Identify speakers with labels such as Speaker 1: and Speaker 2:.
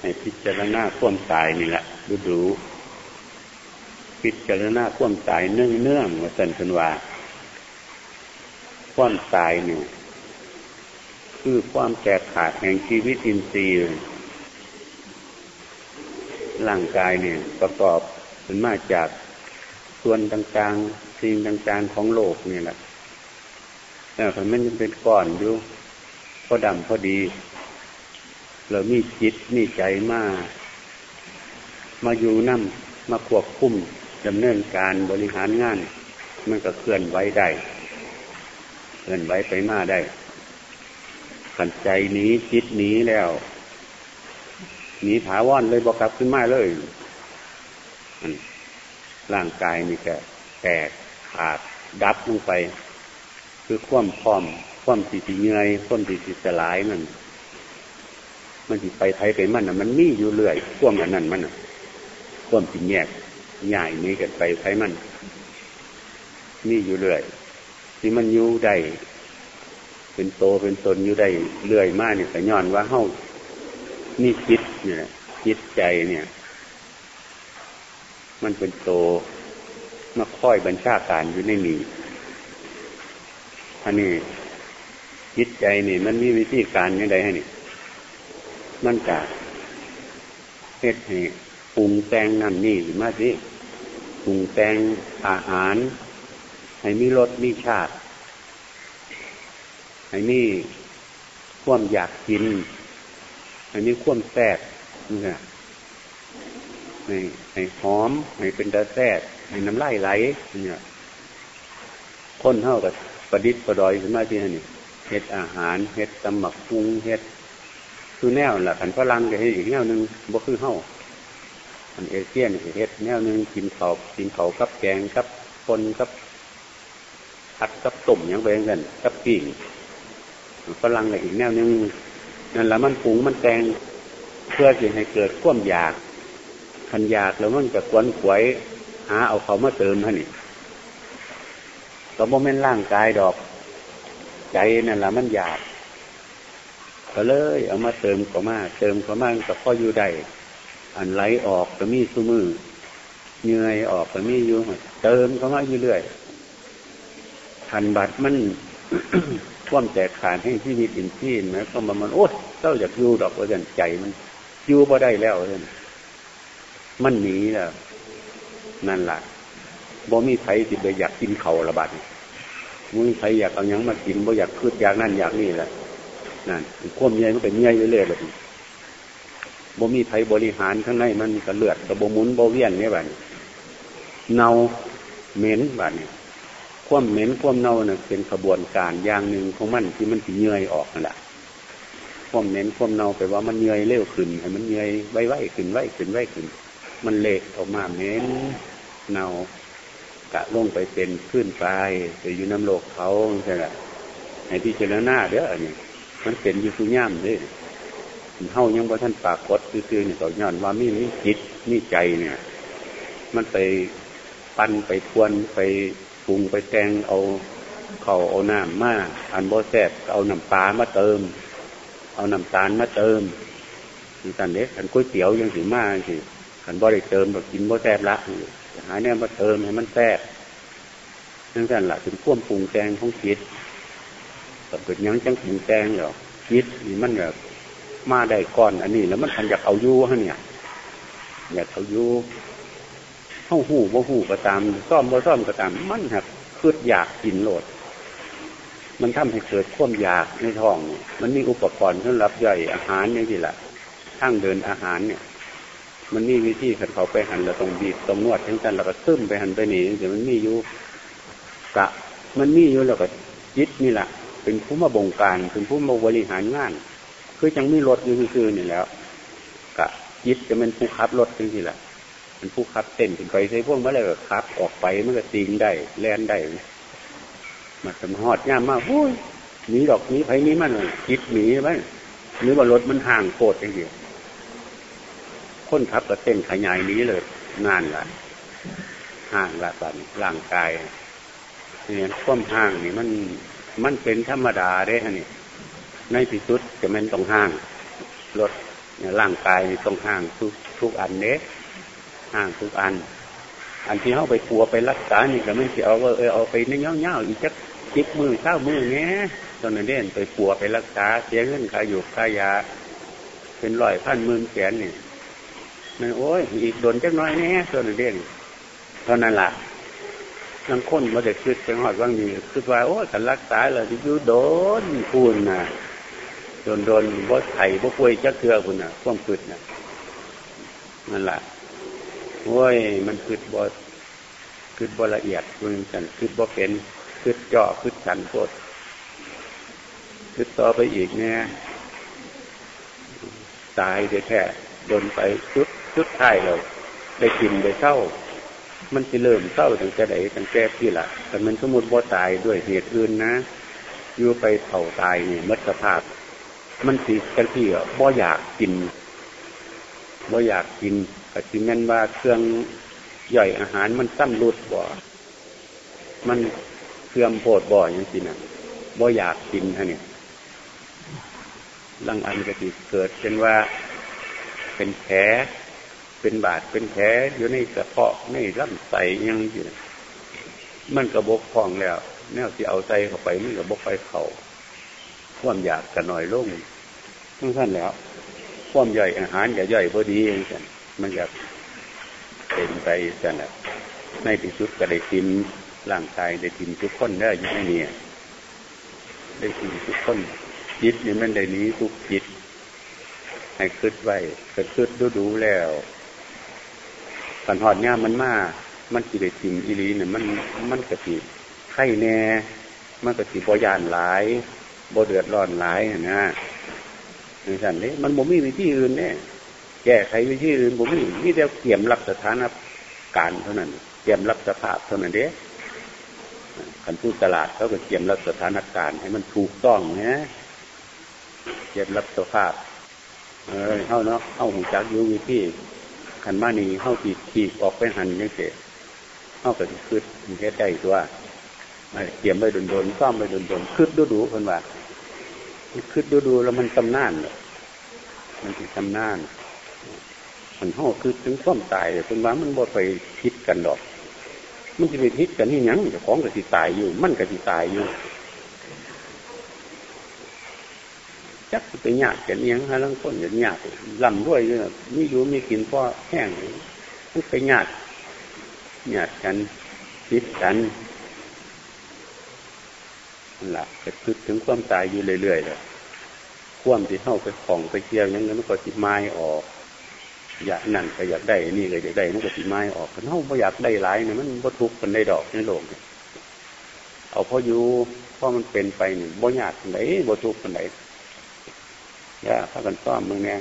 Speaker 1: ให้พิจารณาข่วมตายนี่แหละดูดูพิจารณาข่วมตายเนื่องเนื่องมาสันพันว่าข่วมตายเนี่ยคือความแตกขาดแห่งชีวิตอินทรีย์ร่างกายเนี่ยประกอบเป็นมาจากส่วนต่างๆสิ่งต่างๆของโลกนี่แหละแต่มันยังเป็นก้อนอยู่พอดำพอดี เรามีจิตมีใจมา มาอยู่นั่มมาควบคุมดำเนินการบริหารงาน มันก็เคลื่อนไหวได้เคลื่อนไหวไปมาได้ขันใจนี้จิตนี้แล้วหนีถาวรเลยบอกกลับขึ้นมาเลยร่างกายมีแต่แตกขาดดับลงไป คือความพร้อม ความสิติเงยความสิติสลายมัน มันสิไปไทยไปมันอะ มันมีอยู่เรื่อยควมอันนั้นมันอะควมสิแยกใหญ่นี้กันไปไทยมันมีอยู่เรื่อยที่มันอยู่ได้เป็นโตเป็นตนอยู่ได้เรื่อยมากเนี่ยแต่ย้อนว่าเฮ้านี่คิดเนี่ยคิดใจเนี่ย มันเป็นโตมาค่อยบัญชาการอยู่ในนี้อันนี้คิดใจนี่ มันมีวิธีการยังไงให้นี่ มันกะเฮ็ดให้ปรุงแต่งนั่นนี่มาสิปรุงแต่งอาหาร ให้มีรสมีชาติ ให้มีความอยากกิน ให้มีความแซ่บนี่ค่ะให้ให้หอม ให้เป็นตาแซ่บให้น้ำลายไหลเนี่ยคนเท่ากับประดิษฐ์ประดอยขึ้นมาที่นี่เฮ็ดอาหารเฮ็ดตำหมักปรุงเฮ็ด คือแนวแหละขันฝรั่งก็เฮ็ดอีกแนวหนึ่งบ่คือเฮ้าอันเอเชียนเฮ็ดแนวหนึ่งกินเขากินเขากับแกงกับคนกับผัดกับตุ่มยังไปเงินกับกิ่งฝรั่งก็อีกแนวนึงนั่นแหละมันปรุงมันแตงเพื่อจะให้เกิดความอยากขันอยากแล้วมันจะกวนขวยหาเอาเขามาเติมท่านี่ก็โมเมนต์ร่างกายดอก ใจนั่นแหละมันอยาก ก็เลย เอามาเติมเข้ามาเติมเข้ามาก็พ่ออยู่ได้อันไหลออกก็มีสุมือเหนื่อยออกก็มีอยู่เติมเข้ามาอยู่เรื่อยทันบัดมันควมแตกขาดให้ที่มีอินที่นะก็มันมันโอ้เจ้าอยากอยู่ดอกว่าจนใจมันอยู่พอได้แล้วเ่นมันหนีแล้วนั่นแหละบ่มีใครสิไปอยากกินเขาระบาดมึงใครอยากเอายังมากินบ่อยากคืดอยากนั่นอยากนี่แหละ นั่นควมใหญ่มันเป็นใหญ่เรื่อยๆแบบบ่มีไผบริหารข้างในมันกระเลือดกระบมุนโบเวียนเนี่ยแบบเนาเหม็นแบบนี้ควมเหม็นควมเน่าเนี่ยเป็นขบวนการอย่างหนึ่งของมันที่มันสิเนื่อยออกนั่นแหละควมเหม็นควมเน่าไปว่ามันเนื่อยเร็วขึ้นให้มันเนื่อยไว้ไว้ขึ้นไว้ขึ้นไว้ขึ้น มันเละออกมาเหม็นเน่ากะลงไปเป็นขึ้นปไปอยู่น้ำโลกเขาใช่ไหมในที่เจรหน้าเด้อนี่ มันเป็นอยู่สุย่ามเลยเฮายังว่าท่านปากกดคือๆเนี่ยต่อย้อนว่ามีมีจิตมีใจเนี่ย มันไปปั้นไปทวนไปปรุงไปแกงเอาเขาเอาน้ำมาอันโบแซบเอาน้ำปลามาเติม เอาน้ำตาลมาเติมนี่ตันเด็กขันก๋วยเตี๋ยวยังถึงมากสิขันบ่ได้เติมแบบกินโบแซบละหาเนี่ยมาเติมให้มันแซ่บนั่นกันละถึงพ่วมปรุงแกงของคิด แต่เกิดยังจังปรุงแกงเหรอคิดนี่มันแบบมาได้ก่อนอันนี้ แล้วมันทันอยากเอายู่ฮะเนี่ย อยากเอายู่เข้าหูบ่หูก็ตาม ซ่อมบ่ซ่อมก็ตาม มันหักคืดอยากกินโหลด มันทำให้เกิดความอยากในท้องมันมีอุปกรณ์สำหรับย่อยอาหารอย่างที่ละทั้งเดินอาหารเนี่ย มันมีวิธีขันเขาไปหันเราตรงบีบตรงนวดทั้งกันเราก็ซึมไปหันไปหนีเดี๋ยวมันมีอยู่กะมันมีอยู่แล้วก็ยึดนี่แหละ เป็นผู้มาบงการ เป็นผู้มาบริหารงาน คือจังมีรถอยู่คือนี่แล้วกะยึดจะเป็นผู้ขับรถจริงๆแหละมันผู้ขับเต้นถึงไปใช้พวกเมื่อไรก็ขับ ออกไปมันก็ติงได้แล่นได้มาสมหอดย่ามมากอุ้ยหนีดอกนี้ไผนี้มันคิดหนีไหมหรือว่ารถมันห่างโคตรอย่างเดียวคนขับก็เต้นขยายนี้เลยงานละห่างละสันร่างกายเนี่ยความห่างนี่มัน มันเป็นธรรมดาได้ฮะนี่ในที่สุดจะมันต้องห่างรถร่างกายต้องห่างทุกทุกอันเนี้ยห่างทุกอัน อันที่เขาไปกลัวไปรักษานี่ก็ไม่เสียเอาว่าเออเอาไปเนื้อเงาอีกจักจิบมือเท้ามือเงี้ยตอนนั้นเด่นไปกลัวไปรักษาเสียเงินค่าอยู่ค่ายา เป็นร้อยพันหมื่นแสนนี่มันโอ้ยอีกโดนจักน้อยแน่ตอนนั้นเด่นเท่านั้นแหละ นังค้นมาเด็กคิดไปหอดว่างนี้คือว่าโอ้กันรักษาเลยที่ยูโดนพูนนะโดนโดนบ่ไถ่บ่ป่วยจักเทือคุณนะข่วามคิดนะนั่นแหละโอ้ยมันคิดบ่คิดบ่ละเอียดคุณสันคิดบ่เป็นคิดเจาะคิดสันโคตรคิดต่อไปอีกเนี่ยตายได้แท้โดนไปชุดชุดท้ายเราได้กินได้เศร้า มันจะเริ่มเศร้าตั้งแต่ไหนตั้งแต่ที่ละแต่มันสมมติว่าตายด้วยเหตุอื่นนะอยู่ไปเผาตายเนี่ยมัดสภาพ มันสีกันที่บ่อยากกินบ่อยากกินก็จิแม่นว่าเครื่องย่อยอาหารมันซ้ำรุดบ่มันเครื่องโพดบ่ออย่างสินะบ่อยากกินฮะเนี่ยลังอันกติเกิดเป็นว่าเป็นแผล เป็นบาดเป็นแผลอยู่ในกระเพาะในลำไส้ยังอยู่มันกระบกพองแล้วแนวที่เอาใจเข้าไปมันกระบกไปเขาความอยากกันหน่อยลงทั้งท่านแล้ว ความย่อยอาหารอย่าย่อยพอดีเองกันมันจะเป็นไปกันแหละในที่สุดก็ได้กินร่างกายได้กินทุกคนได้ยังไม่เนี่ยได้กินทุกคนจิตนี่มันได้นี้ทุกจิตให้คืดไว้คืดดูดูแล้ว ขันหอดง่ามันมามันสิได้ทิมอีลีเนี่ยมันมันกระติไข่แน่ มันกระติบอยานหลายบ่เดือดร้อนหลายนะในสันนี้มันบ่มีวิธีอื่นเนี่ยแก้ไขวิธีอื่นบ่มีนี่เดียวเกี่ยมรับสถานการเท่านั้นเกี่ยมรับสภาพเท่านั้นเด้ขันพูดตลาดเขาก็เกี่ยมรับสถานการณ์ให้มันถูกต้องนะเกี่ยมรับสภาพ เออเข้าเนาะเข้าหูจักยูวิธี ขันมานีเข้าตีขีออกไปหันยังเสียเข้ากับคืดเฮ็ดได้ตัวเกี่ยมไปโดนโดนซ่อมไปโดนโดนคืดดูดูคนว่าคืดดูดูแล้วมันตำนานเลยมันเป็นตำนานมันห่อคือถึงซ่อมตายเลยคนว่ามันบ่ไปพิษกันดอก มันจะไปพิษกันนี่ยังจะของกับสิตายอยู่ มันกับสิตายอยู่ จักไปหยาดกันเอียงฮะลังคนอย่างหยาดลำด้วยเนี่ยมีอยู่มีกินพ่อแห้งมันไปหยาดหยาดกันคิดกันนั่นแหละจะคิดถึงความตายอยู่เรื่อยๆเลยความที่เข้าไปของไปเกี่ยวยังนั้นมันก็ติดไม้ออก อยากนั่นก็อยากได้นี่เลยอยากได้มันก็ติดไม้ออกเท่าไม่อยากได้หลายเนี่ยมันบ่ทุกข์กันได้ดอกในโลกเอาพออยู่พอมันเป็นไปเนี่ยบ่ยากกันไหนบ่ทุกข์กันไหน ย่าพากันซ้อมมึงเนี่ย